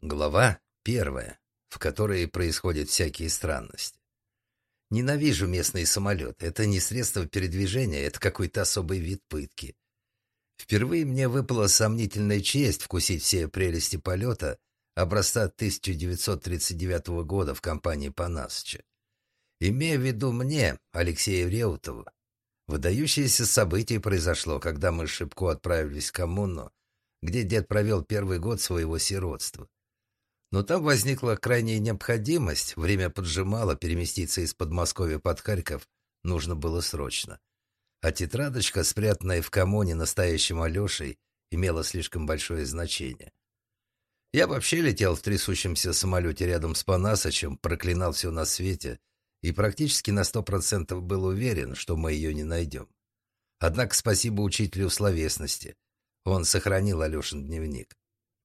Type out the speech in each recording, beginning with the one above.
Глава первая, в которой происходят всякие странности. Ненавижу местные самолеты. Это не средство передвижения, это какой-то особый вид пытки. Впервые мне выпала сомнительная честь вкусить все прелести полета образца 1939 года в компании Панасыча. Имея в виду мне, Алексея Реутова, выдающееся событие произошло, когда мы с Шибко отправились в коммуну, где дед провел первый год своего сиротства. Но там возникла крайняя необходимость, время поджимало, переместиться из Подмосковья под Харьков нужно было срочно. А тетрадочка, спрятанная в комоне настоящим Алешей, имела слишком большое значение. Я вообще летел в трясущемся самолете рядом с Панасычем, проклинал все на свете и практически на сто процентов был уверен, что мы ее не найдем. Однако спасибо учителю словесности. Он сохранил Алешин дневник.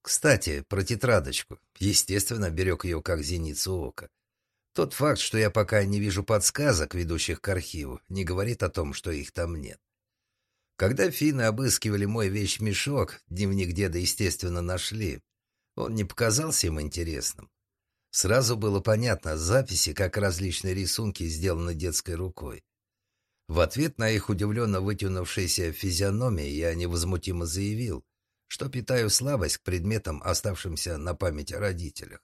Кстати, про тетрадочку. Естественно, берег ее как зеницу ока. Тот факт, что я пока не вижу подсказок, ведущих к архиву, не говорит о том, что их там нет. Когда финны обыскивали мой вещмешок, дневник деда, естественно, нашли. Он не показался им интересным. Сразу было понятно, записи, как различные рисунки, сделаны детской рукой. В ответ на их удивленно вытянувшиеся физиономии я невозмутимо заявил, что питаю слабость к предметам, оставшимся на память о родителях.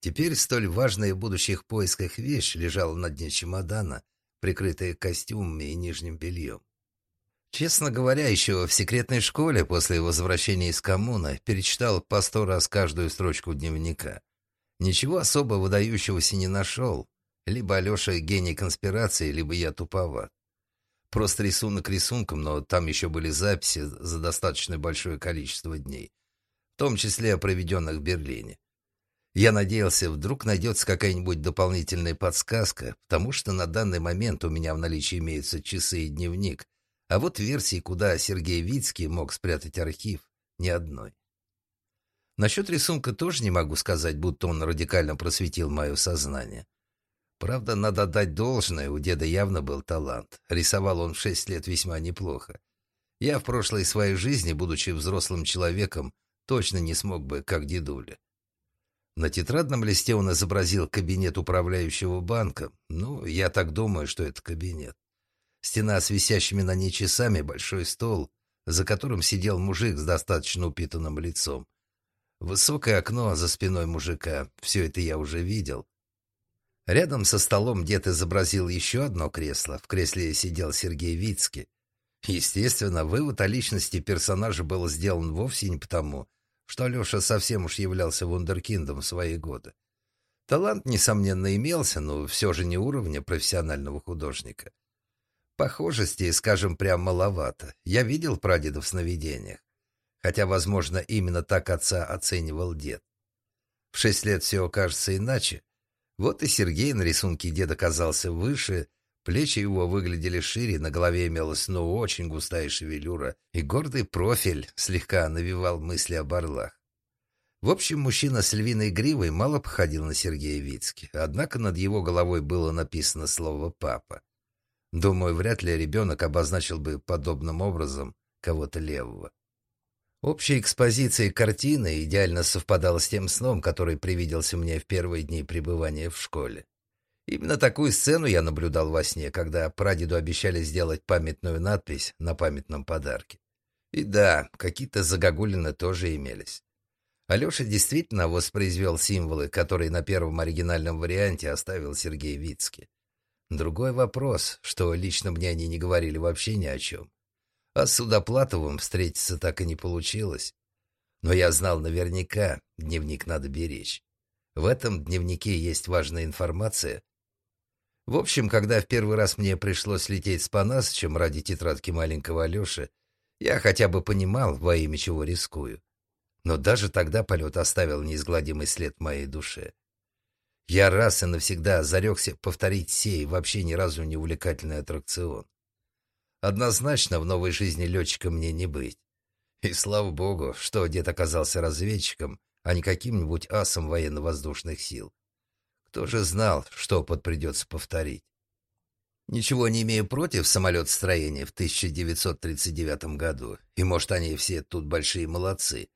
Теперь столь важная в будущих поисках вещь лежала на дне чемодана, прикрытая костюмами и нижним бельем. Честно говоря, еще в секретной школе после возвращения из коммуны перечитал по сто раз каждую строчку дневника. Ничего особо выдающегося не нашел. Либо Алеша гений конспирации, либо я туповат. Просто рисунок рисунком, но там еще были записи за достаточно большое количество дней, в том числе проведенных в Берлине. Я надеялся, вдруг найдется какая-нибудь дополнительная подсказка, потому что на данный момент у меня в наличии имеются часы и дневник, а вот версии, куда Сергей Вицкий мог спрятать архив, ни одной. Насчет рисунка тоже не могу сказать, будто он радикально просветил мое сознание. Правда, надо дать должное, у деда явно был талант. Рисовал он в шесть лет весьма неплохо. Я в прошлой своей жизни, будучи взрослым человеком, точно не смог бы, как дедуля. На тетрадном листе он изобразил кабинет управляющего банка. Ну, я так думаю, что это кабинет. Стена с висящими на ней часами, большой стол, за которым сидел мужик с достаточно упитанным лицом. Высокое окно за спиной мужика. Все это я уже видел. Рядом со столом дед изобразил еще одно кресло. В кресле сидел Сергей Вицкий. Естественно, вывод о личности персонажа был сделан вовсе не потому, что Алеша совсем уж являлся вундеркиндом в свои годы. Талант, несомненно, имелся, но все же не уровня профессионального художника. Похожести, скажем, прям маловато. Я видел прадеда в сновидениях. Хотя, возможно, именно так отца оценивал дед. В шесть лет все кажется иначе. Вот и Сергей на рисунке деда казался выше, плечи его выглядели шире, на голове имелась, ну, очень густая шевелюра, и гордый профиль слегка навевал мысли об орлах. В общем, мужчина с львиной гривой мало походил на Сергея Вицки, однако над его головой было написано слово «папа». Думаю, вряд ли ребенок обозначил бы подобным образом кого-то левого. Общая экспозиция картины идеально совпадала с тем сном, который привиделся мне в первые дни пребывания в школе. Именно такую сцену я наблюдал во сне, когда прадеду обещали сделать памятную надпись на памятном подарке. И да, какие-то загогулины тоже имелись. Алеша действительно воспроизвел символы, которые на первом оригинальном варианте оставил Сергей Вицкий. Другой вопрос, что лично мне они не говорили вообще ни о чем. А с Судоплатовым встретиться так и не получилось. Но я знал наверняка, дневник надо беречь. В этом дневнике есть важная информация. В общем, когда в первый раз мне пришлось лететь с Панасычем ради тетрадки маленького Алеши, я хотя бы понимал, во имя чего рискую. Но даже тогда полет оставил неизгладимый след моей душе. Я раз и навсегда зарекся повторить сей вообще ни разу не увлекательный аттракцион. Однозначно в новой жизни летчиком мне не быть. И слава богу, что дед оказался разведчиком, а не каким-нибудь асом военно-воздушных сил. Кто же знал, что опыт придется повторить? Ничего не имею против самолетостроения в 1939 году, и, может, они все тут большие молодцы.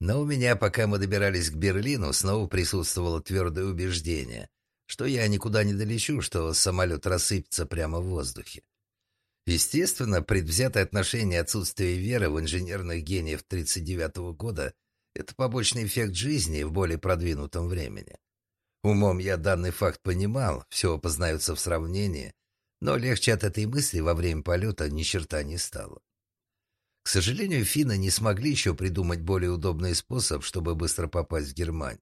Но у меня, пока мы добирались к Берлину, снова присутствовало твердое убеждение, что я никуда не долечу, что самолет рассыпется прямо в воздухе. Естественно, предвзятое отношение отсутствия веры в инженерных гениев 1939 года – это побочный эффект жизни в более продвинутом времени. Умом я данный факт понимал, все познается в сравнении, но легче от этой мысли во время полета ни черта не стало. К сожалению, финны не смогли еще придумать более удобный способ, чтобы быстро попасть в Германию.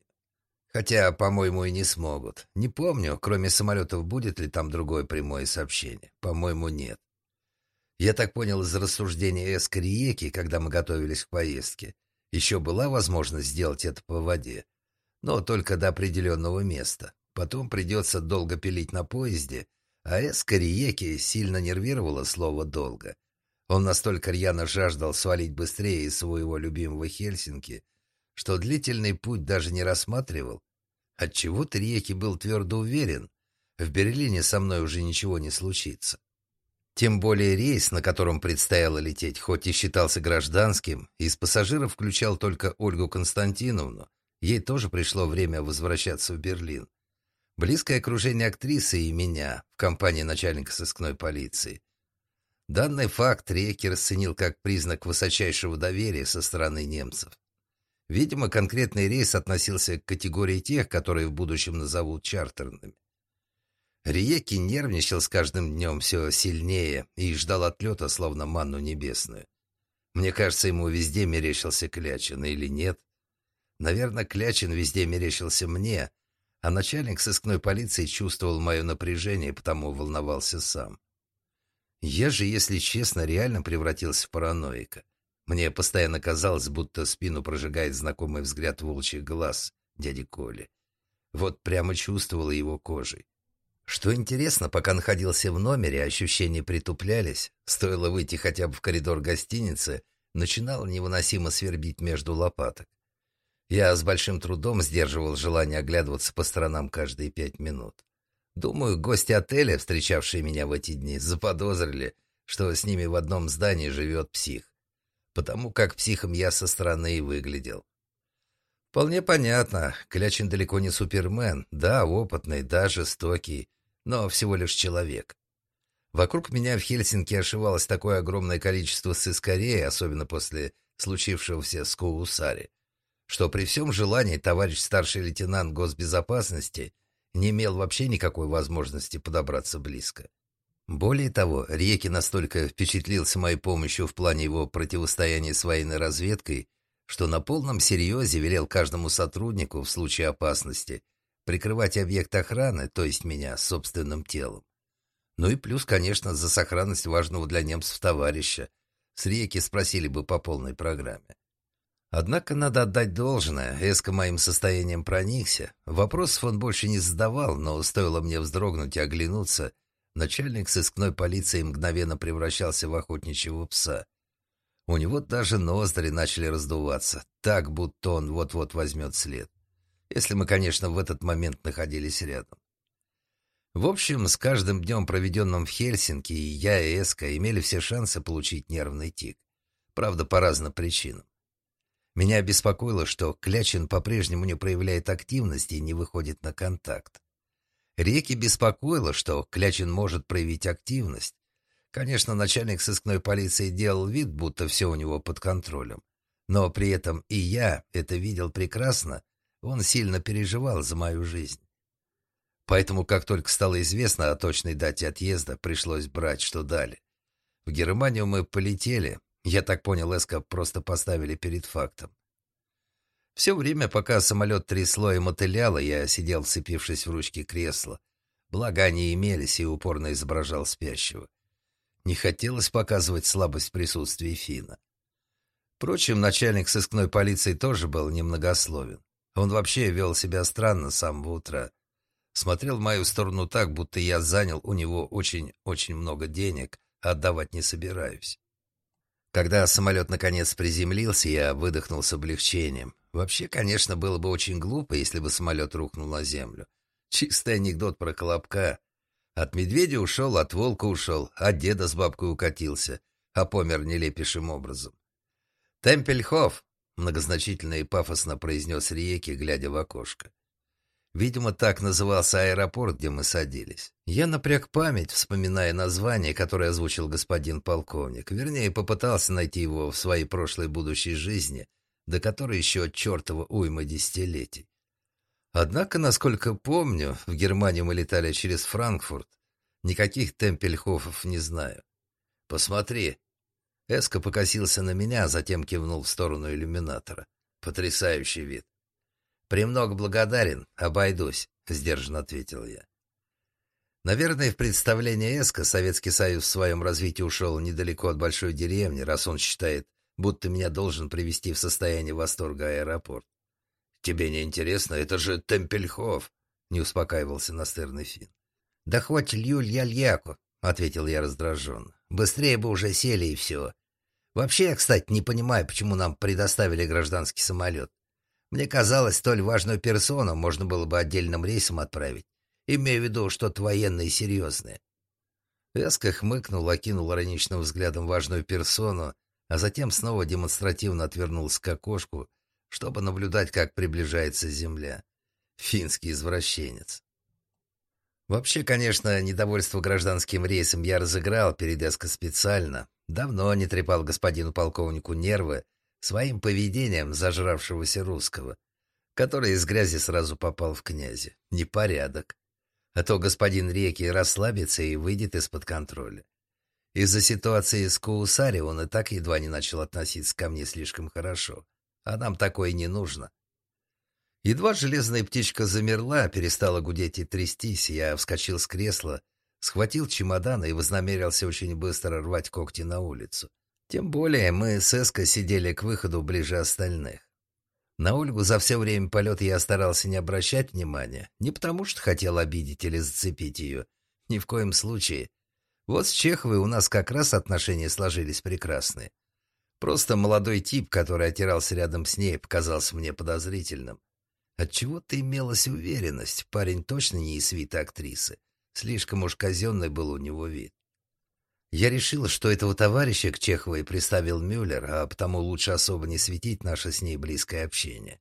Хотя, по-моему, и не смогут. Не помню, кроме самолетов, будет ли там другое прямое сообщение. По-моему, нет. Я так понял из рассуждения Эскариеки, когда мы готовились к поездке. Еще была возможность сделать это по воде. Но только до определенного места. Потом придется долго пилить на поезде, а Эскариеки сильно нервировало слово «долго». Он настолько рьяно жаждал свалить быстрее из своего любимого Хельсинки, что длительный путь даже не рассматривал. Отчего Триеки был твердо уверен, в Берлине со мной уже ничего не случится. Тем более рейс, на котором предстояло лететь, хоть и считался гражданским, из пассажиров включал только Ольгу Константиновну, ей тоже пришло время возвращаться в Берлин. Близкое окружение актрисы и меня в компании начальника сыскной полиции – Данный факт Реки расценил как признак высочайшего доверия со стороны немцев. Видимо, конкретный рейс относился к категории тех, которые в будущем назовут чартерными. Риеки нервничал с каждым днем все сильнее и ждал отлета, словно манну небесную. Мне кажется, ему везде мерещился Клячин, или нет? Наверное, Клячин везде мерещился мне, а начальник сыскной полиции чувствовал мое напряжение, потому волновался сам. Я же, если честно, реально превратился в параноика. Мне постоянно казалось, будто спину прожигает знакомый взгляд волчьих глаз дяди Коли. Вот прямо чувствовал его кожей. Что интересно, пока находился в номере, ощущения притуплялись. Стоило выйти хотя бы в коридор гостиницы, начинало невыносимо свербить между лопаток. Я с большим трудом сдерживал желание оглядываться по сторонам каждые пять минут. Думаю, гости отеля, встречавшие меня в эти дни, заподозрили, что с ними в одном здании живет псих. Потому как психом я со стороны и выглядел. Вполне понятно, Клячин далеко не супермен, да, опытный, да, жестокий, но всего лишь человек. Вокруг меня в Хельсинки ошивалось такое огромное количество сыскарей, особенно после случившегося с Коусари, что при всем желании товарищ старший лейтенант госбезопасности не имел вообще никакой возможности подобраться близко. Более того, Реки настолько впечатлился моей помощью в плане его противостояния с военной разведкой, что на полном серьезе велел каждому сотруднику в случае опасности прикрывать объект охраны, то есть меня, собственным телом. Ну и плюс, конечно, за сохранность важного для немцев товарища. С Реки спросили бы по полной программе. Однако надо отдать должное, Эска моим состоянием проникся. Вопросов он больше не задавал, но стоило мне вздрогнуть и оглянуться, начальник сыскной полиции мгновенно превращался в охотничьего пса. У него даже ноздри начали раздуваться, так, будто он вот-вот возьмет след. Если мы, конечно, в этот момент находились рядом. В общем, с каждым днем, проведенным в Хельсинки, я, и Эска имели все шансы получить нервный тик. Правда, по разным причинам. Меня беспокоило, что Клячин по-прежнему не проявляет активности и не выходит на контакт. Реки беспокоило, что Клячин может проявить активность. Конечно, начальник сыскной полиции делал вид, будто все у него под контролем. Но при этом и я это видел прекрасно, он сильно переживал за мою жизнь. Поэтому, как только стало известно о точной дате отъезда, пришлось брать, что дали. В Германию мы полетели, я так понял, Эска просто поставили перед фактом. Все время, пока самолет трясло и мотыляло, я сидел, вцепившись в ручки кресла. Благо они имелись и упорно изображал спящего. Не хотелось показывать слабость присутствия Фина. Впрочем, начальник сыскной полиции тоже был немногословен. Он вообще вел себя странно с самого утра. Смотрел в мою сторону так, будто я занял у него очень-очень много денег, а отдавать не собираюсь. Когда самолет наконец приземлился, я выдохнул с облегчением. Вообще, конечно, было бы очень глупо, если бы самолет рухнул на землю. Чистый анекдот про Колобка. От медведя ушел, от волка ушел, от деда с бабкой укатился, а помер нелепейшим образом. «Темпельхоф!» многозначительно и пафосно произнес Риеки, глядя в окошко. Видимо, так назывался аэропорт, где мы садились. Я напряг память, вспоминая название, которое озвучил господин полковник. Вернее, попытался найти его в своей прошлой будущей жизни, до которой еще чертова уйма десятилетий. Однако, насколько помню, в Германию мы летали через Франкфурт. Никаких темпельхофов не знаю. «Посмотри!» Эско покосился на меня, а затем кивнул в сторону иллюминатора. «Потрясающий вид!» «Премного благодарен, обойдусь», — сдержанно ответил я. Наверное, в представлении Эска Советский Союз в своем развитии ушел недалеко от большой деревни, раз он считает, будто меня должен привести в состояние восторга аэропорт. «Тебе не интересно? Это же Темпельхоф!» — не успокаивался настырный фин. «Да хоть Льюль-Яльяку!» — ответил я раздраженно. «Быстрее бы уже сели и все. Вообще, я, кстати, не понимаю, почему нам предоставили гражданский самолет. Мне казалось, столь важную персону можно было бы отдельным рейсом отправить, имея в виду что-то военное и серьезное. Вязко хмыкнул, окинул ироничным взглядом важную персону, а затем снова демонстративно отвернулся к окошку, чтобы наблюдать, как приближается Земля. Финский извращенец. Вообще, конечно, недовольство гражданским рейсом я разыграл перед Эско специально. Давно не трепал господину полковнику нервы, своим поведением зажравшегося русского, который из грязи сразу попал в князи. Непорядок. А то господин Реки расслабится и выйдет из-под контроля. Из-за ситуации с Куусари он и так едва не начал относиться ко мне слишком хорошо. А нам такое не нужно. Едва железная птичка замерла, перестала гудеть и трястись, я вскочил с кресла, схватил чемодан и вознамерился очень быстро рвать когти на улицу. Тем более мы с Эско сидели к выходу ближе остальных. На Ольгу за все время полета я старался не обращать внимания, не потому что хотел обидеть или зацепить ее, ни в коем случае. Вот с Чеховой у нас как раз отношения сложились прекрасные. Просто молодой тип, который отирался рядом с ней, показался мне подозрительным. Отчего-то имелась уверенность, парень точно не из свита актрисы. Слишком уж казенный был у него вид. Я решил, что этого товарища к Чеховой приставил Мюллер, а потому лучше особо не светить наше с ней близкое общение.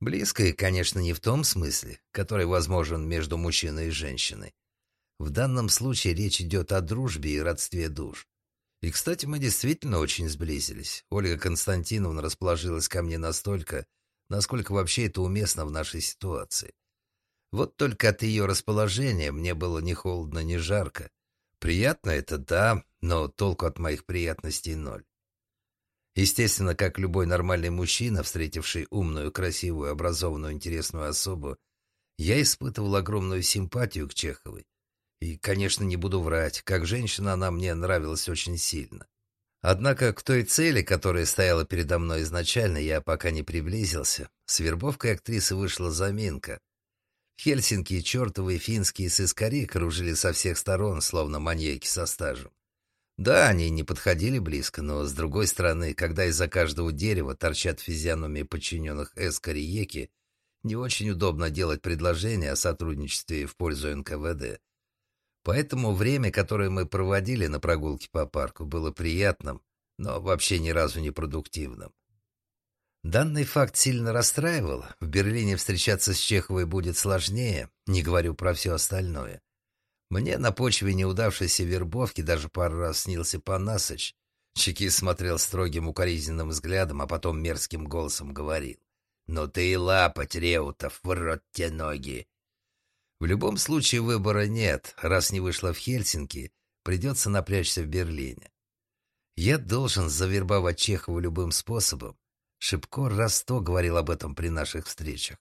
Близкое, конечно, не в том смысле, который возможен между мужчиной и женщиной. В данном случае речь идет о дружбе и родстве душ. И, кстати, мы действительно очень сблизились. Ольга Константиновна расположилась ко мне настолько, насколько вообще это уместно в нашей ситуации. Вот только от ее расположения мне было ни холодно, ни жарко. Приятно это, да, но толку от моих приятностей ноль. Естественно, как любой нормальный мужчина, встретивший умную, красивую, образованную, интересную особу, я испытывал огромную симпатию к Чеховой. И, конечно, не буду врать, как женщина она мне нравилась очень сильно. Однако к той цели, которая стояла передо мной изначально, я пока не приблизился. С вербовкой актрисы вышла заминка. Хельсинки чертовы финские сыскари кружили со всех сторон, словно маньяки со стажем. Да, они не подходили близко, но, с другой стороны, когда из-за каждого дерева торчат физиономии подчиненных Эскариеки, не очень удобно делать предложение о сотрудничестве в пользу НКВД. Поэтому время, которое мы проводили на прогулке по парку, было приятным, но вообще ни разу не продуктивным. Данный факт сильно расстраивал. В Берлине встречаться с Чеховой будет сложнее, не говорю про все остальное. Мне на почве неудавшейся вербовки даже пару раз снился Панасыч. Чекист смотрел строгим укоризненным взглядом, а потом мерзким голосом говорил. «Ну ты и лапать, Реутов, в рот те ноги!» В любом случае выбора нет. Раз не вышло в Хельсинки, придется напрячься в Берлине. Я должен завербовать Чехову любым способом, Шипко раз сто говорил об этом при наших встречах.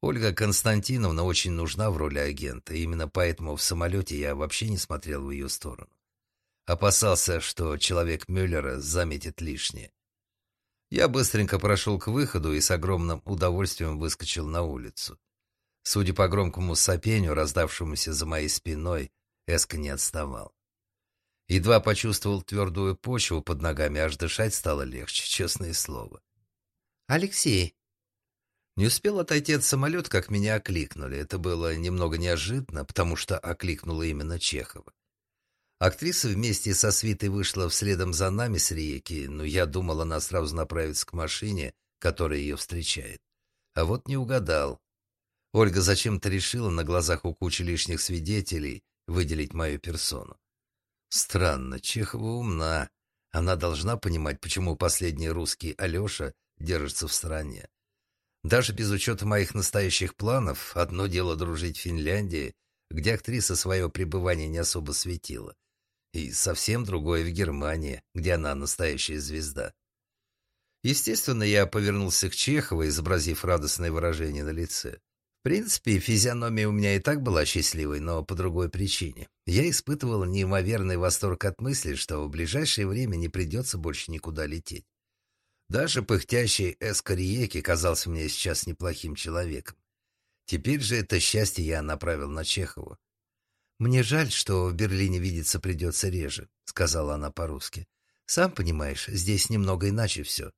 Ольга Константиновна очень нужна в роли агента, именно поэтому в самолете я вообще не смотрел в ее сторону. Опасался, что человек Мюллера заметит лишнее. Я быстренько прошел к выходу и с огромным удовольствием выскочил на улицу. Судя по громкому сопению, раздавшемуся за моей спиной, Эска не отставал. Едва почувствовал твердую почву под ногами, аж дышать стало легче, честное слово. «Алексей!» Не успел отойти от самолета, как меня окликнули. Это было немного неожиданно, потому что окликнула именно Чехова. Актриса вместе со свитой вышла вследом за нами с реки, но я думал, она сразу направится к машине, которая ее встречает. А вот не угадал. Ольга зачем-то решила на глазах у кучи лишних свидетелей выделить мою персону. Странно, Чехова умна. Она должна понимать, почему последний русский Алеша держится в стороне. Даже без учета моих настоящих планов, одно дело дружить в Финляндии, где актриса свое пребывание не особо светила, и совсем другое в Германии, где она настоящая звезда. Естественно, я повернулся к Чеховой, изобразив радостное выражение на лице. Принципе, физиономия у меня и так была счастливой, но по другой причине. Я испытывал неимоверный восторг от мысли, что в ближайшее время не придется больше никуда лететь. Даже пыхтящий Эскариеки казался мне сейчас неплохим человеком. Теперь же это счастье я направил на Чехову. «Мне жаль, что в Берлине видеться придется реже», — сказала она по-русски. «Сам понимаешь, здесь немного иначе все».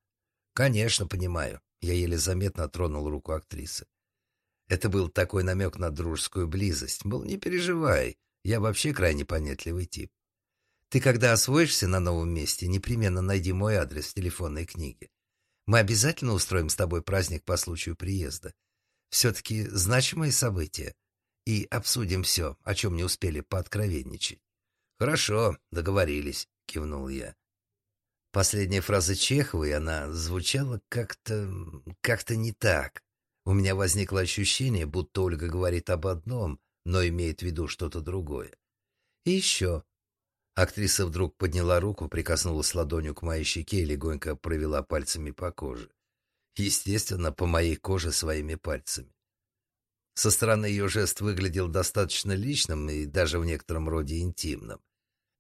«Конечно, понимаю». Я еле заметно тронул руку актрисы. Это был такой намек на дружескую близость. Был, не переживай, я вообще крайне понятливый тип. Ты, когда освоишься на новом месте, непременно найди мой адрес в телефонной книге. Мы обязательно устроим с тобой праздник по случаю приезда. Все-таки значимые события. И обсудим все, о чем не успели пооткровенничать. «Хорошо, договорились», — кивнул я. Последняя фраза Чеховой, она звучала как-то... как-то не так. У меня возникло ощущение, будто Ольга говорит об одном, но имеет в виду что-то другое. И еще, Актриса вдруг подняла руку, прикоснулась ладонью к моей щеке и легонько провела пальцами по коже. Естественно, по моей коже своими пальцами. Со стороны ее жест выглядел достаточно личным и даже в некотором роде интимным.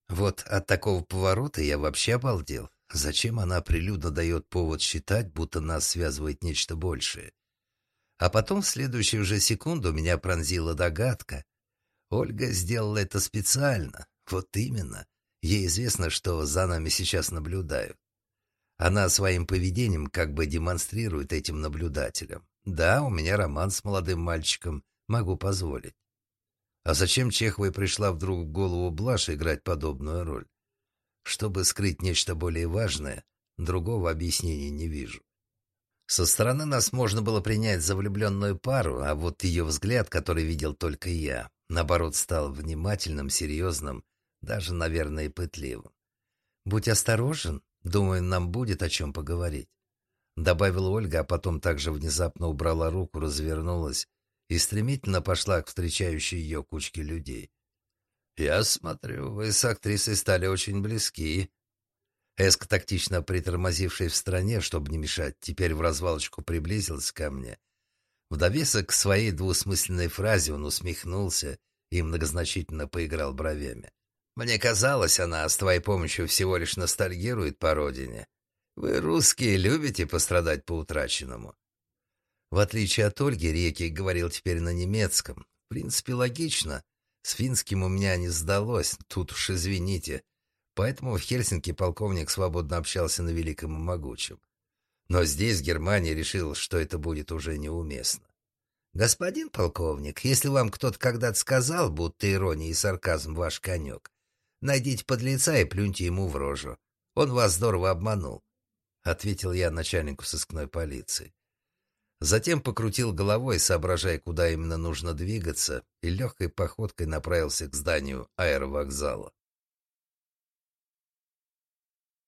Вот от такого поворота я вообще обалдел. Зачем она прилюдно дает повод считать, будто нас связывает нечто большее? А потом в следующую же секунду меня пронзила догадка. Ольга сделала это специально, вот именно. Ей известно, что за нами сейчас наблюдают. Она своим поведением как бы демонстрирует этим наблюдателям. Да, у меня роман с молодым мальчиком, могу позволить. А зачем Чеховой пришла вдруг в голову Блаша играть подобную роль? Чтобы скрыть нечто более важное, другого объяснения не вижу. Со стороны нас можно было принять за влюбленную пару, а вот ее взгляд, который видел только я, наоборот, стал внимательным, серьезным даже, наверное, пытливым. «Будь осторожен, думаю, нам будет о чем поговорить», — добавила Ольга, а потом также внезапно убрала руку, развернулась и стремительно пошла к встречающей ее кучке людей. «Я смотрю, вы с актрисой стали очень близки». Эск, тактично притормозивший в стороне, чтобы не мешать, теперь в развалочку приблизился ко мне. В довесок к своей двусмысленной фразе он усмехнулся и многозначительно поиграл бровями. Мне казалось, она с твоей помощью всего лишь ностальгирует по родине. Вы, русские, любите пострадать по утраченному. В отличие от Ольги, Реки говорил теперь на немецком. В принципе, логично. С финским у меня не сдалось, тут уж извините. Поэтому в Хельсинки полковник свободно общался на великом и могучем. Но здесь Германия решила, что это будет уже неуместно. «Господин полковник, если вам кто-то когда-то сказал, будто ирония и сарказм ваш конек, Найдите подлеца и плюньте ему в рожу. Он вас здорово обманул», — ответил я начальнику сыскной полиции. Затем покрутил головой, соображая, куда именно нужно двигаться, и легкой походкой направился к зданию аэровокзала.